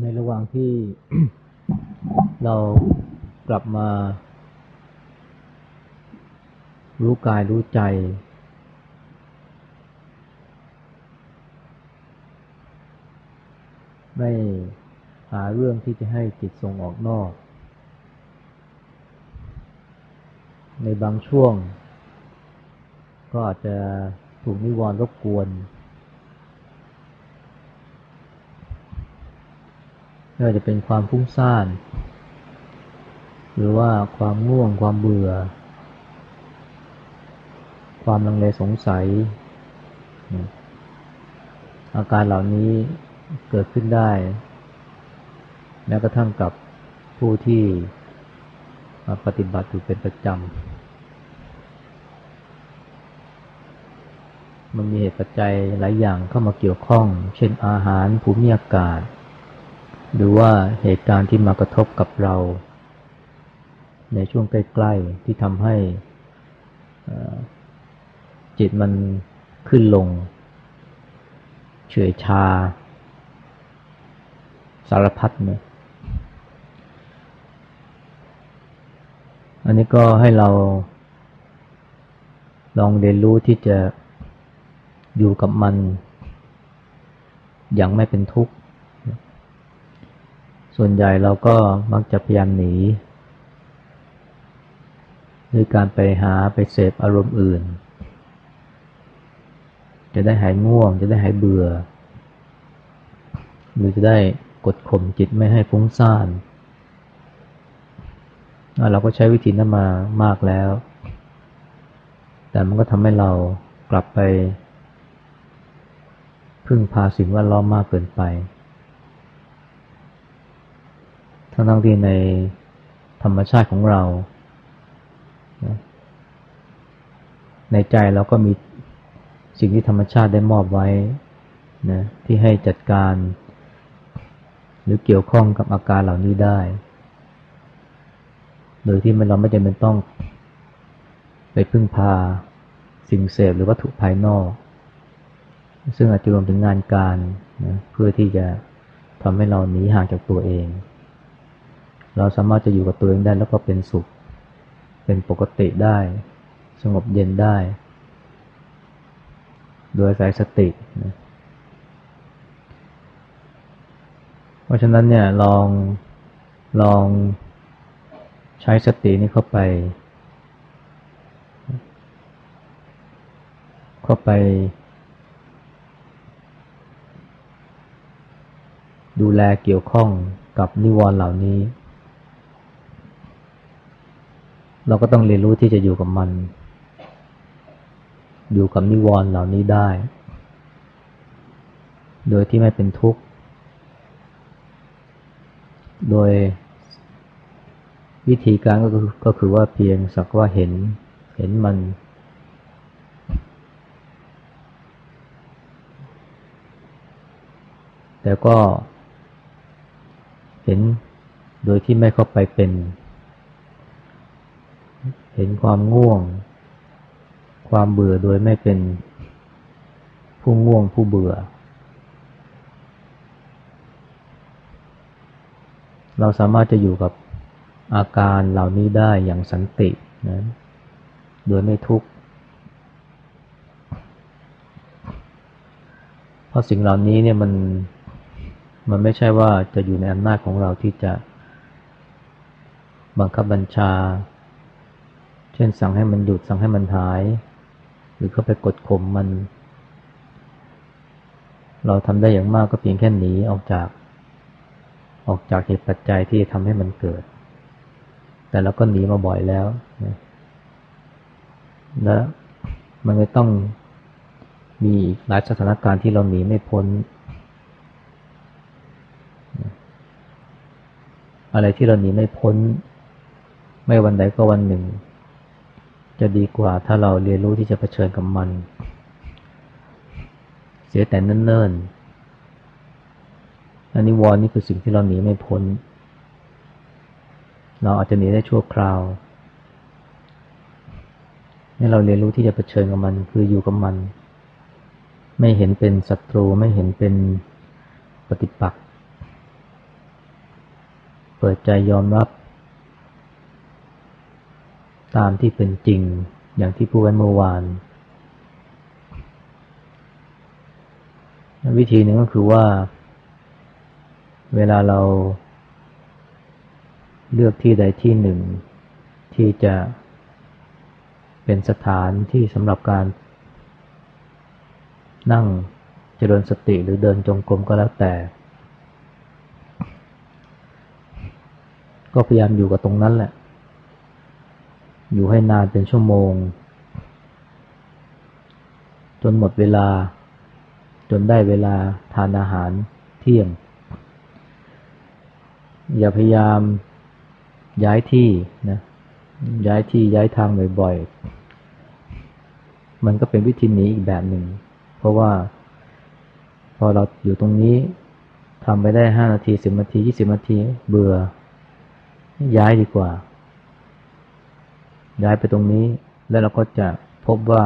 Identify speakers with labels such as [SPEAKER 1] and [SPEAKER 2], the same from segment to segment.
[SPEAKER 1] ในระหว่างที่เรากลับมา รู้กายรู้ใจ ไม่หาเรื่องที่จะให้จิตส่งออกนอก ในบางช่วง ก็อาจจะถูกนิวรณ์รบกวน ไม่ว่าจะเป็นความฟุ้งซ่าน หรือว่าความง่วง ความเบื่อ ความลังเลสงสัย อาการเหล่านี้เกิดขึ้นได้แม้กระทั่งกับผู้ที่ปฏิบัติอยู่เป็นประจำ มันมีเหตุปัจจัยหลายอย่างเข้ามาเกี่ยวข้อง เช่นอาหาร ภูมิอากาศ หรือว่าเหตุการณ์ที่มากระทบกับเรา ในช่วงใกล้ ๆ ที่ทำให้จิตมันขึ้นลง เฉยชา สารพัดเนี่ยอันนี้ก็ให้เราลองเรียนรู้ที่จะอยู่กับมัน อย่างไม่เป็นทุกข์ ส่วนใหญ่เราก็มักจะพยายามหนีด้วยการไปหาไปเสพอารมณ์อื่น จะได้หายง่วง จะได้หายเบื่อ หรือจะได้กดข่มจิตไม่ให้ฟุ้งซ่าน เราก็ใช้วิธีนั้นมามากแล้ว แต่มันก็ทำให้เรากลับไป พึ่งพาสิ่งแวดล้อมมากเกินไป ทั้งๆที่ในธรรมชาติของเรา ในใจเราก็มีสิ่งที่ธรรมชาติได้มอบไว้นะที่ให้จัดการ หรือเกี่ยวข้องกับอาการเหล่านี้ได้ โดยที่เราไม่จำเป็นต้อง ไปพึ่งพาสิ่งเสพหรือวัตถุภายนอก ซึ่งอาจจะรวมถึงงานการนะเพื่อที่จะทำให้เราหนีห่างจากตัวเอง เราสามารถจะอยู่กับตัวเองได้แล้วก็เป็นสุข เป็นปกติได้ สงบเย็นได้ โดยสายสตินะเพราะฉะนั้นเนี่ยลองลองใช้สตินี้เข้าไป เข้าไป ดูแลเกี่ยวข้องกับนิวรณ์เหล่านี้ เราก็ต้องเรียนรู้ที่จะอยู่กับมัน อยู่กับนิวรณ์เหล่านี้ได้ โดยที่ไม่เป็นทุกข์ โดยวิธีการก็คือก็คือว่าเพียงสักว่าเห็น เห็นมัน แต่ก็เห็นโดยที่ไม่เข้าไปเป็น เห็นความง่วง ความเบื่อโดยไม่เป็นผู้ง่วงผู้เบื่อ เราสามารถจะอยู่กับอาการเหล่านี้ได้อย่างสันตินะโดยไม่ทุกข์ เพราะสิ่งเหล่านี้เนี่ยมันมันไม่ใช่ว่าจะอยู่ในอำนาจของเราที่จะบังคับบัญชา เช่นสั่งให้มันหยุดสั่งให้มันหาย หรือเข้าไปกดข่มมัน เราทำได้อย่างมากก็เพียงแค่หนีออกจาก ออกจากเหตุปัจจัยที่ทำให้มันเกิด แต่เราก็หนีมาบ่อยแล้วและมันก็ต้องมีหลายสถานการณ์ที่เราหนีไม่พ้น อะไรที่เราหนีไม่พ้น ไม่วันใดก็วันหนึ่ง จะดีกว่าถ้าเราเรียนรู้ที่จะเผชิญกับมัน เสียแต่เนิ่นๆอันนี้วอนนี่คือสิ่งที่เราหนีไม่พ้น เราอาจจะหนีได้ชั่วคราวให้เราเรียนรู้ที่จะเผชิญกับมันคืออยู่กับมัน ไม่เห็นเป็นศัตรูไม่เห็นเป็นปฏิปักษ์เปิดใจยอมรับ ตามที่เป็นจริงอย่างที่พูดไว้เมื่อวาน วิธีหนึ่งก็คือว่า เวลาเราเลือกที่ใดที่หนึ่ง ที่จะเป็นสถานที่สำหรับการ นั่งเจริญสติหรือเดินจงกรมก็แล้วแต่ ก็พยายามอยู่กับตรงนั้นแหละ อยู่ให้นานเป็นชั่วโมง จนหมดเวลา จนได้เวลาทานอาหารเที่ยง อย่าพยายามย้ายที่นะย้ายที่ย้ายทางบ่อยๆ มันก็เป็นวิธีหนีอีกแบบหนึ่ง เพราะว่า พอเราอยู่ตรงนี้ทำไปได้ห้านาทีสิบนาทียี่สิบนาทีเบื่อ ย้ายดีกว่า ย้ายไปตรงนี้ แล้วเราก็จะพบว่า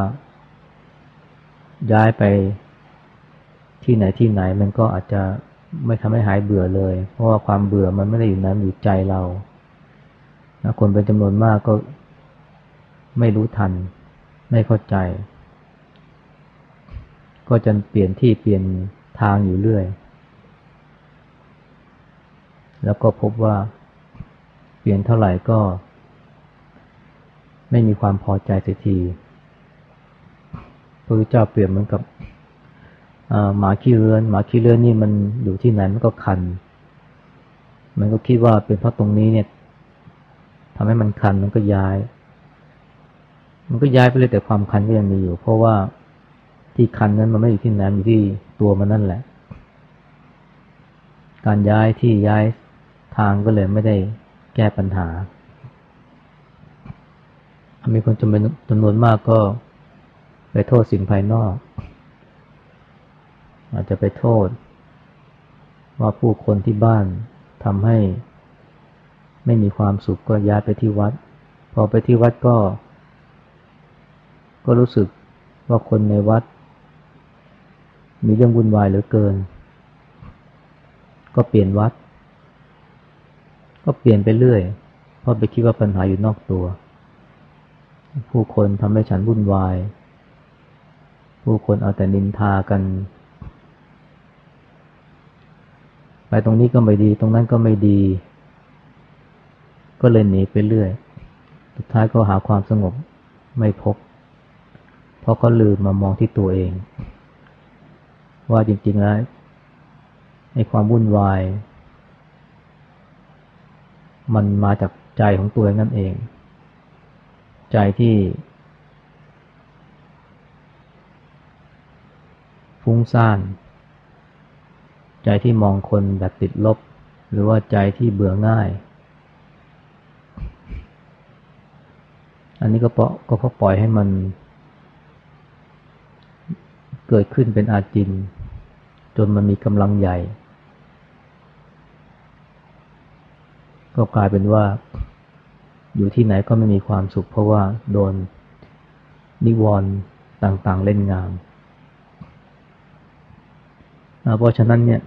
[SPEAKER 1] ย้ายไปที่ไหนที่ไหนมันก็อาจจะไม่ทำให้หายเบื่อเลย เพราะว่าความเบื่อมันไม่ได้อยู่นั้นอยู่ใจเราคนเป็นจำนวนมากก็ไม่รู้ทัน ไม่เข้าใจ ก็จะเปลี่ยนที่เปลี่ยนทางอยู่เรื่อย แล้วก็พบว่าเปลี่ยนเท่าไหร่ก็ ไม่มีความพอใจเสียทีพระพุทธเจ้าเปรียบเหมือนกับหมาขี้เรือน หมาขี้เรือนนี่มันอยู่ที่ไหนมันก็คัน มันก็คิดว่าเป็นเพราะตรงนี้เนี่ยทำให้มันคันมันก็ย้าย มันก็ย้ายไปเลยแต่ความคันก็ยังมีอยู่ เพราะว่าที่คันนั้นมันไม่อยู่ที่นั้นอยู่ที่ตัวมันนั่นแหละ การย้ายที่ย้ายทางก็เลยไม่ได้แก้ปัญหา มีคนจำเป็นจำนวนมากก็ไปโทษสิ่งภายนอก อาจจะไปโทษ ว่าผู้คนที่บ้านทำให้ไม่มีความสุขก็ย้ายไปที่วัด พอไปที่วัดก็ ก็รู้สึกว่าคนในวัด มีเรื่องวุ่นวายเหลือเกิน ก็เปลี่ยนวัด ก็เปลี่ยนไปเรื่อย เพราะไปคิดว่าปัญหาอยู่นอกตัว ผู้คนทำให้ฉันวุ่นวาย ผู้คนเอาแต่นินทากัน ไปตรงนี้ก็ไม่ดี ตรงนั้นก็ไม่ดี ก็เลยหนีไปเรื่อย สุดท้ายก็หาความสงบไม่พบ เพราะเขาลืมมามองที่ตัวเอง ว่าจริง ๆ แล้วในความวุ่นวาย มันมาจากใจของตัวเองนั่นเอง ใจที่ ฟุ้งซ่าน ใจที่มองคนแบบติดลบ หรือว่าใจที่เบื่อง่าย อันนี้ก็เพราะก็เพราะปล่อยให้มัน เกิดขึ้นเป็นอาจิน จนมันมีกำลังใหญ่ ก็กลายเป็นว่า อยู่ที่ไหนก็ไม่มีความสุข เพราะว่าโดนนิวรณ์ต่างๆเล่นงานเพราะฉะนั้นเนี่ย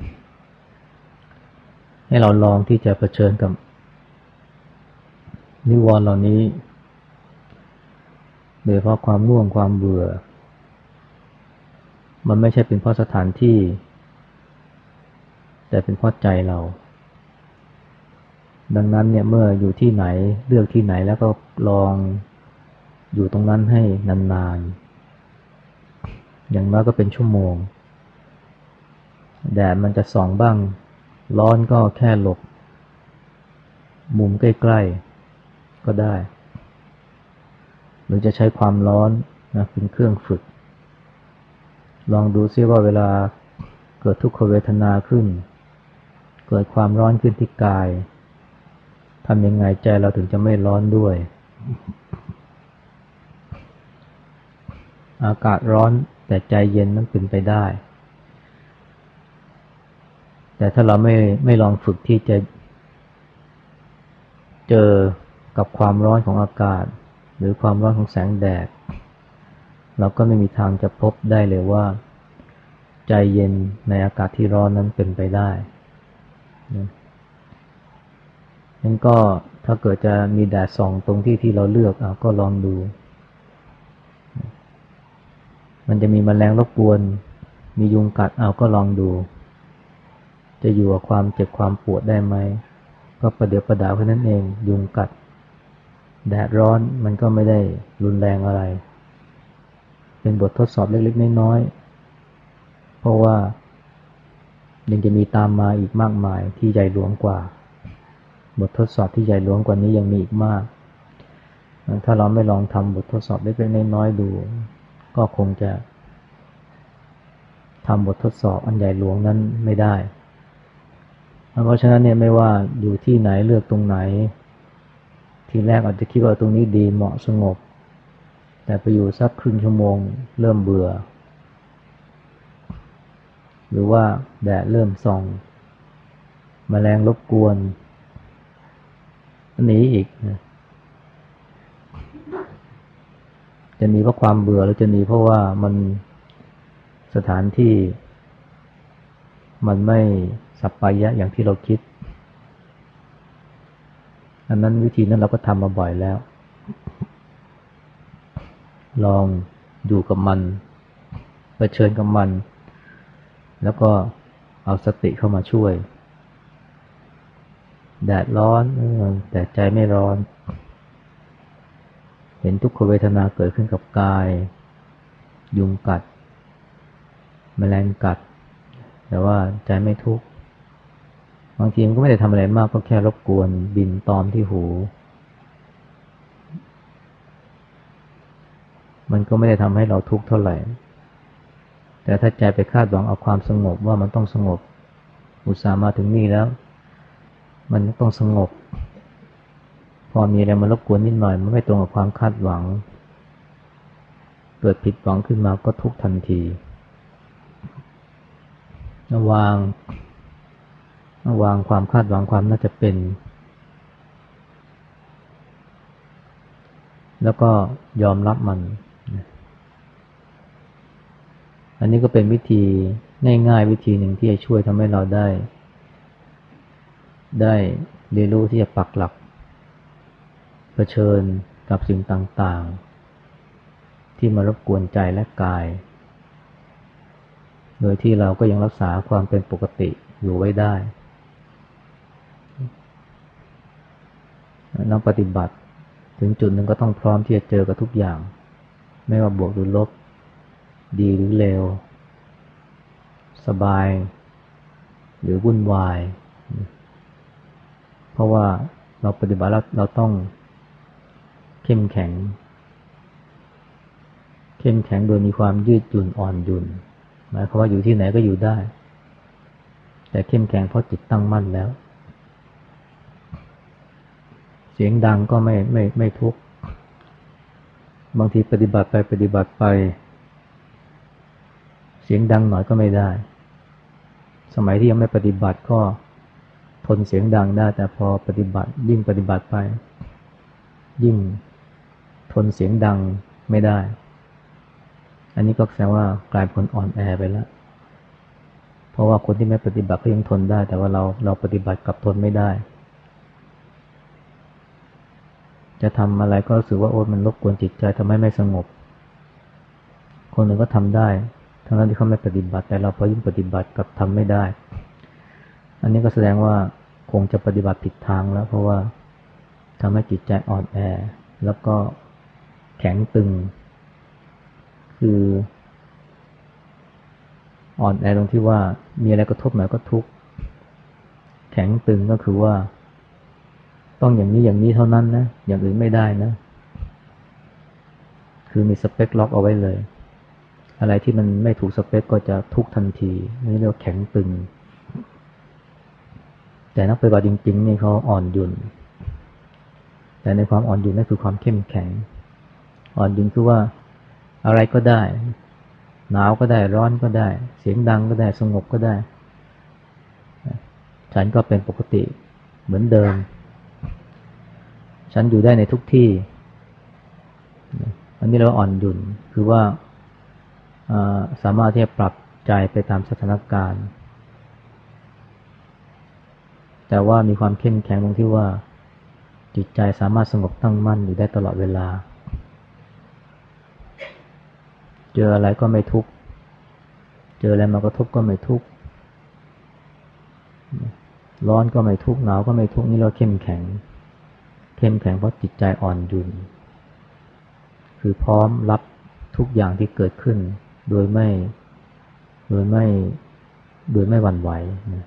[SPEAKER 1] ให้เราลองที่จะะเผชิญกับ นิวรณ์เหล่านี้ โดยเพราะความง่วงความเบื่อ มันไม่ใช่เป็นเพราะสถานที่ แต่เป็นเพราะใจเรา ดังนั้นเนี่ยเมื่ออยู่ที่ไหนเลือกที่ไหนแล้วก็ลองอยู่ตรงนั้นให้นานๆ อย่างน้อยก็เป็นชั่วโมง แดดมันจะส่องบ้าง ร้อนก็แค่หลบ มุมใกล้ๆ ก็ได้ หรือจะใช้ความร้อนนะเป็นเครื่องฝึก ลองดูซิว่าเวลาเกิดทุกขเวทนาขึ้น เกิดความร้อนขึ้นที่กาย ทำยังไงใจเราถึงจะไม่ร้อนด้วย อากาศร้อนแต่ใจเย็นนั้นเป็นไปได้ แต่ถ้าเราไม่ไม่ลองฝึกที่จะ เจอกับความร้อนของอากาศ หรือความร้อนของแสงแดด เราก็ไม่มีทางจะพบได้เลยว่า ใจเย็นในอากาศที่ร้อนนั้นเป็นไปได้ นก็ถ้าเกิดจะมีแดดส่องตรงที่ที่เราเลือกอก็ลองดู มันจะมีมแมลงรบกวน มียุงกัดเอาก็ลองดู จะอยู่กับความเจ็บความปวดได้ไหม ก็ประเดี๋ยวประดาวแค่นั้นเอง ยุงกัด แดดร้อนมันก็ไม่ได้รุนแรงอะไร เป็นบททดสอบเล็กๆน้อยๆ เพราะว่ายังจะมีตามมาอีกมากมายที่ใหญ่หลวงกว่า บททดสอบที่ใหญ่หลวงกว่านี้ยังมีอีกมาก ถ้าเราไม่ลองทำบททดสอบเล็กๆน้อยๆดู ก็คงจะทำบททดสอบอันใหญ่หลวงนั้นไม่ได้ เพราะฉะนั้นเนี่ยไม่ว่าอยู่ที่ไหนเลือกตรงไหน ทีแรกอาจจะคิดว่าตรงนี้ดีเหมาะสงบ แต่ไปอยู่สักครึ่งชั่วโมง เริ่มเบื่อ หรือว่าแดดเริ่มส่องมแมลงรบกวน หนีอีกนะจะหนีเพราะความเบื่อหรือจะหนีเพราะว่ามันสถานที่ มันไม่สัปปายะอย่างที่เราคิด อันนั้นวิธีนั้นเราก็ทำมาบ่อยแล้ว ลองอยู่กับมันเผชิญกับมัน แล้วก็เอาสติเข้ามาช่วย แดดร้อนแต่ใจไม่ร้อน เห็นทุกขเวทนาเกิดขึ้นกับกาย ยุงกัด แมลงกัด แต่ว่าใจไม่ทุกข์บางทีมันก็ไม่ได้ทำอะไรมากก็แค่รบกวนบินตอมที่หู มันก็ไม่ได้ทำให้เราทุกข์เท่าไหร่ แต่ถ้าใจไปคาดหวังเอาความสงบว่ามันต้องสงบ อุตส่าห์มาถึงนี่แล้ว มันต้องสงบ พอมีอะไรมารบกวนนิดหน่อย มันไม่ตรงกับความคาดหวัง เกิดผิดหวังขึ้นมาก็ทุกทันทีระวางระวางความคาดหวังความน่าจะเป็น แล้วก็ยอมรับมัน อันนี้ก็เป็นวิธีง่ายๆวิธีหนึ่งที่จะช่วยทำให้เราได้ ได้เรียนรู้ที่จะปักหลักเผชิญกับสิ่งต่างๆ ที่มารบกวนใจและกาย โดยที่เราก็ยังรักษาความเป็นปกติอยู่ไว้ได้ นักปฏิบัติถึงจุดหนึ่งก็ต้องพร้อมที่จะเจอกับทุกอย่าง ไม่ว่าบวกหรือลบ ดีหรือเลว สบาย หรือวุ่นวาย ราะว่าเราปฏิบัติแล้วเราต้องเข้มแข็ง เข้มแข็งโดยมีความยืดหยุ่นอ่อนหยุ่น หมายความว่าอยู่ที่ไหนก็อยู่ได้ แต่เข้มแข็งเพราะจิตตั้งมั่นแล้ว เสียงดังก็ไม่ไม่ไม่ทุกข์บางทีปฏิบัติไปปฏิบัติไป เสียงดังหน่อยก็ไม่ได้ สมัยที่ยังไม่ปฏิบัติก็ ทนเสียงดังได้ แต่พอปฏิบัติยิ่งปฏิบัติไป ยิ่งทนเสียงดังไม่ได้ อันนี้ก็แสดงว่ากลายเป็นอ่อนแอไปแล้ว เพราะว่าคนที่ไม่ปฏิบัติก็ยังทนได้ แต่ว่าเราเราปฏิบัติกับทนไม่ได้ จะทำอะไรก็รู้สึกว่าโอ้มันรบกวนจิตใจทำให้ไม่สงบ คนหนึ่งก็ทำได้ ทั้งนั้นที่เขาไม่ปฏิบัติ แต่เราพอยิ่งปฏิบัติกับทำไม่ได้ อันนี้ก็แสดงว่า คงจะปฏิบัติผิดทางแล้ว เพราะว่าทำให้จิตใจอ่อนแอ แล้วก็แข็งตึง คืออ่อนแอตรงที่ว่ามีอะไรกระทบหนก็ทุกข์แข็งตึงก็คือว่า ต้องอย่างนี้อย่างนี้เท่านั้นนะ อย่างอื่นไม่ได้นะ คือมีสเปคล็อกเอาไว้เลย อะไรที่มันไม่ถูกสเปคก็จะทุกทันทีนี่เรียกว่าแข็งตึง แต่นักปฏิบัติจริงๆนี่เขาอ่อนหยุ่น แต่ในความอ่อนหยุ่นนั่นคือความเข้มแข็ง อ่อนหยุ่นคือว่าอะไรก็ได้ หนาวก็ได้ร้อนก็ได้ เสียงดังก็ได้สงบก็ได้ ฉันก็เป็นปกติเหมือนเดิม ฉันอยู่ได้ในทุกที่ อันนี้เราอ่อนหยุ่นคือว่าสามารถที่จะปรับใจไปตามสถานการณ์ แต่ว่ามีความเข้มแข็งตรงที่ว่า จิตใจสามารถสงบตั้งมั่นอยู่ได้ตลอดเวลา เจออะไรก็ไม่ทุกข์ เจออะไรมากระทบก็ไม่ทุกข์ ร้อนก็ไม่ทุกข์หนาวก็ไม่ทุกข์นี่เราเข้มแข็ง เข้มแข็งเพราะจิตใจอ่อนยุนคือพร้อมรับทุกอย่างที่เกิดขึ้น โดยไม่ โดยไม่ โดยไม่หวั่นไหวนะ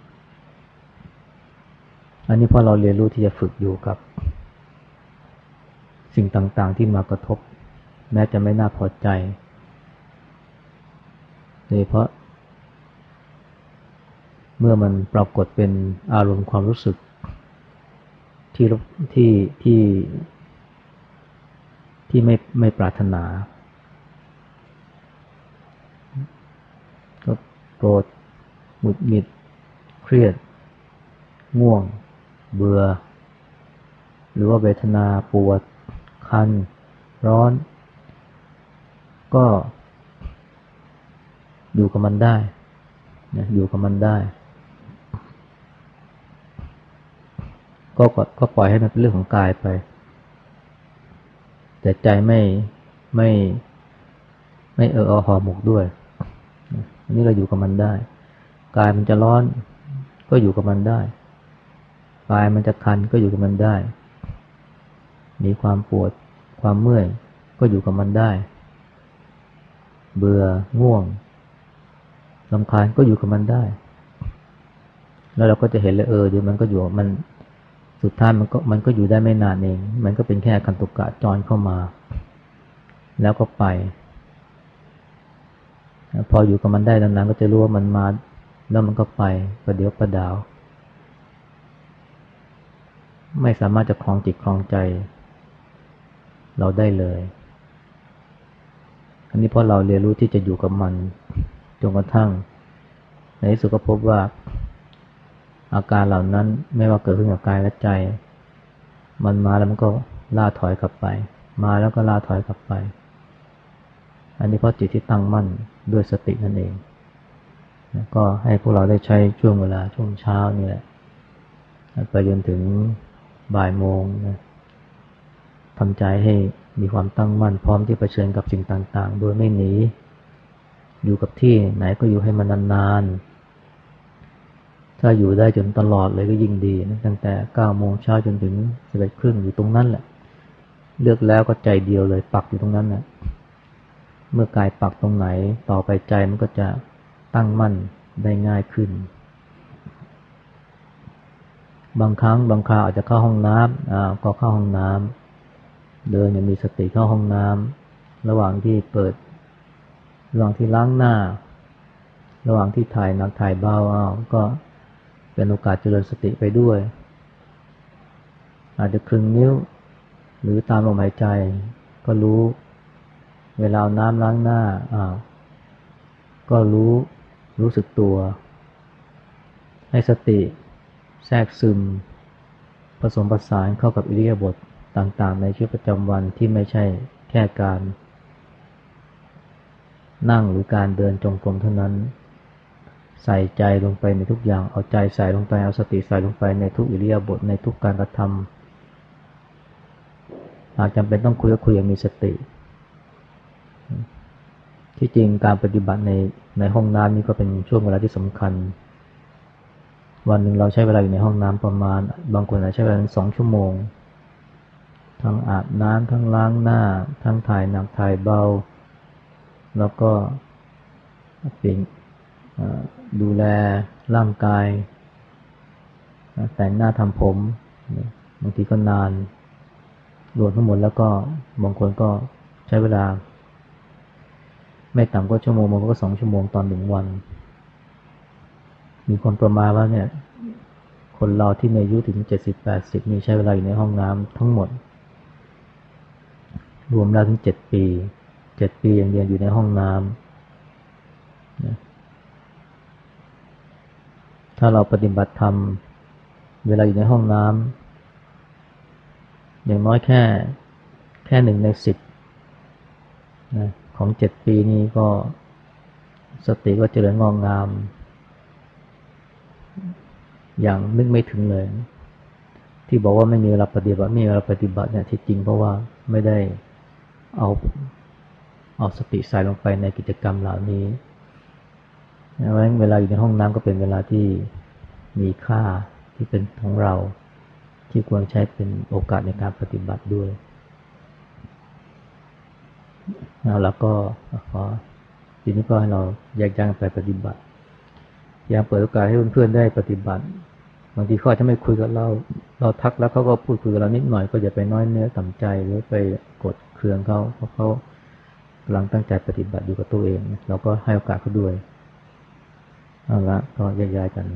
[SPEAKER 1] อันนี้พอเราเรียนรู้ที่จะฝึกอยู่กับ สิ่งต่างๆที่มากระทบ แม้จะไม่น่าพอใจโดยเพราะ เมื่อมันปรากฏเป็นอารมณ์ความรู้สึก ที่ที่ที่ที่ไม่ไม่ปรารถนาก็โกรธหงุดหงิด เครียด ง่วง เบื่อ หรือว่าเวทนาปวด คัน ร้อน ก็อยู่กับมันได้นะอยู่กับมันได้ ก็ก็ปล่อยให้มันเป็นเรื่องของกายไป แต่ใจไม่ไม่ไม่เอออหอหมกด้วยอันนี้เราอยู่กับมันได้ กายมันจะร้อนก็อยู่กับมันได้ กายมันจะคันก็อยู่กับมันได้ มีความปวดความเมื่อยก็อยู่กับมันได้ เบื่อง่วงลำคาญก็อยู่กับมันได้ แล้วเราก็จะเห็นเลยเออเดี๋ยวมันก็อยู่มันสุดท้ายมันก็มันก็อยู่ได้ไม่นานเอง มันก็เป็นแค่คันตุกะจรเข้ามา แล้วก็ไป พออยู่กับมันได้นานๆก็จะรู้ว่ามันมา แล้วมันก็ไปประเดี๋ยวประดาว ไม่สามารถจะคลองจิตคลองใจ เราได้เลย อันนี้เพราะเราเรียนรู้ที่จะอยู่กับมันจนกระทั่ง ในที่สุดก็พบว่า อาการเหล่านั้นไม่ว่าเกิดขึ้นกับกายและใจ มันมาแล้วมันก็ล่าถอยกลับไป มาแล้วก็ล่าถอยกลับไป อันนี้เพราะจิตที่ตั้งมั่นด้วยสตินั่นเองก็ให้พวกเราได้ใช้ช่วงเวลาช่วงเช้านี่แหละไปจนถึง บ่ายโมงนะทำใจให้มีความตั้งมั่นพร้อมที่เผชิญกับสิ่งต่างๆ โดยไม่หนี อยู่กับที่ไหนก็อยู่ให้มันนานๆ ถ้าอยู่ได้จนตลอดเลยก็ยิ่งดีนะตั้งแต่เก้าโมงเช้าจนถึงสิบเอ็ดครึ่งอยู่ตรงนั้นแหละ เลือกแล้วก็ใจเดียวเลยปักอยู่ตรงนั้นแหละเมื่อกายปักตรงไหนต่อไปใจมันก็จะตั้งมั่นได้ง่ายขึ้น บางครั้งบางคราวอาจจะเข้าห้องน้ำอ่าก็เข้าห้องน้ำเดินยังมีสติเข้าห้องน้ำระหว่างที่เปิด ระหว่างที่ล้างหน้า ระหว่างที่ถ่ายนักถ่ายเบาอ้าก็เป็นโอกาสเจริญสติไปด้วย อาจจะคลึงนิ้ว หรือตามลมหายใจ ก็รู้ เวลาน้ำล้างหน้าอ้าวก็รู้รู้สึกตัว ให้สติ แทรกซึม ผสมผสานเข้ากับอิริยาบถต่างๆ ในชีวิตประจำวันที่ไม่ใช่แค่การ นั่งหรือการเดินจงกรมเท่านั้น ใส่ใจลงไปในทุกอย่างเอาใจใส่ลงไปเอาสติใส่ลงไปในทุกอิริยาบถในทุกการกระทำหากจำเป็นต้องคุยก็คุยอย่างมีสติ ที่จริงการปฏิบัติในในห้องน้ำนี่ก็เป็นช่วงเวลาที่สำคัญ วันหนึ่งเราใช้เวลาอยู่ในห้องน้ำประมาณ บางคนอาจใช้เวลาสองชั่วโมง ทั้งอาบน้ำทั้งล้างหน้า ทั้งถ่ายหนักถ่ายเบา แล้วก็เป็นดูแลร่างกาย แต่งหน้าทำผมบางทีก็นานรวมทั้งหมดแล้วก็บางคนก็ใช้เวลา ไม่ต่ำกว่าชั่วโมงบางคนก็สองชั่วโมงตอนหนึ่งวัน มีคนประมาณว่าเนี่ย คนเราที่มีอายุถึงเจ็ดสิบแปดสิบมีใช้เวลาอยู่ในห้องน้ำทั้งหมด รวมแล้วถึงเจ็ดปีเจ็ดปีอย่างเดียวอยู่ในห้องน้ำถ้าเราปฏิบัติธรรมเวลาอยู่ในห้องน้ำอย่างน้อยแค่แค่หนึ่งในสิบนะของเจ็ดปีนี้ก็สติก็เจริญงองงาม อย่างนึกไม่ถึงเลย ที่บอกว่าไม่มีเวลาปฏิบัติไม่มีเวลาปฏิบัติเนี่ยที่จริงเพราะว่าไม่ได้เอาเอาสติใส่ลงไปในกิจกรรมเหล่านี้เพราะฉะนั้นเวลาอยู่ในห้องน้ำก็เป็นเวลาที่มีค่าที่เป็นของเราที่ควรใช้เป็นโอกาสในการปฏิบัติด้วยแล้วก็ขอทีนี้ก็ให้เราแยกย้ายไปปฏิบัติ ยังเปิดโอกาสให้เพื่อนๆได้ปฏิบัติบางทีเขาจะไม่คุยกับเรา เราทักแล้วเขาก็พูดคุยกับเรานิดหน่อยก็อย่าไปน้อยเนื้อต่ำใจหรือไปกดเคืองเขาเพราะเขากำลังตั้งใจปฏิบัติอยู่กับตัวเอง เราก็ให้โอกาสเขาด้วยเอาละก็แยกย้ายกัน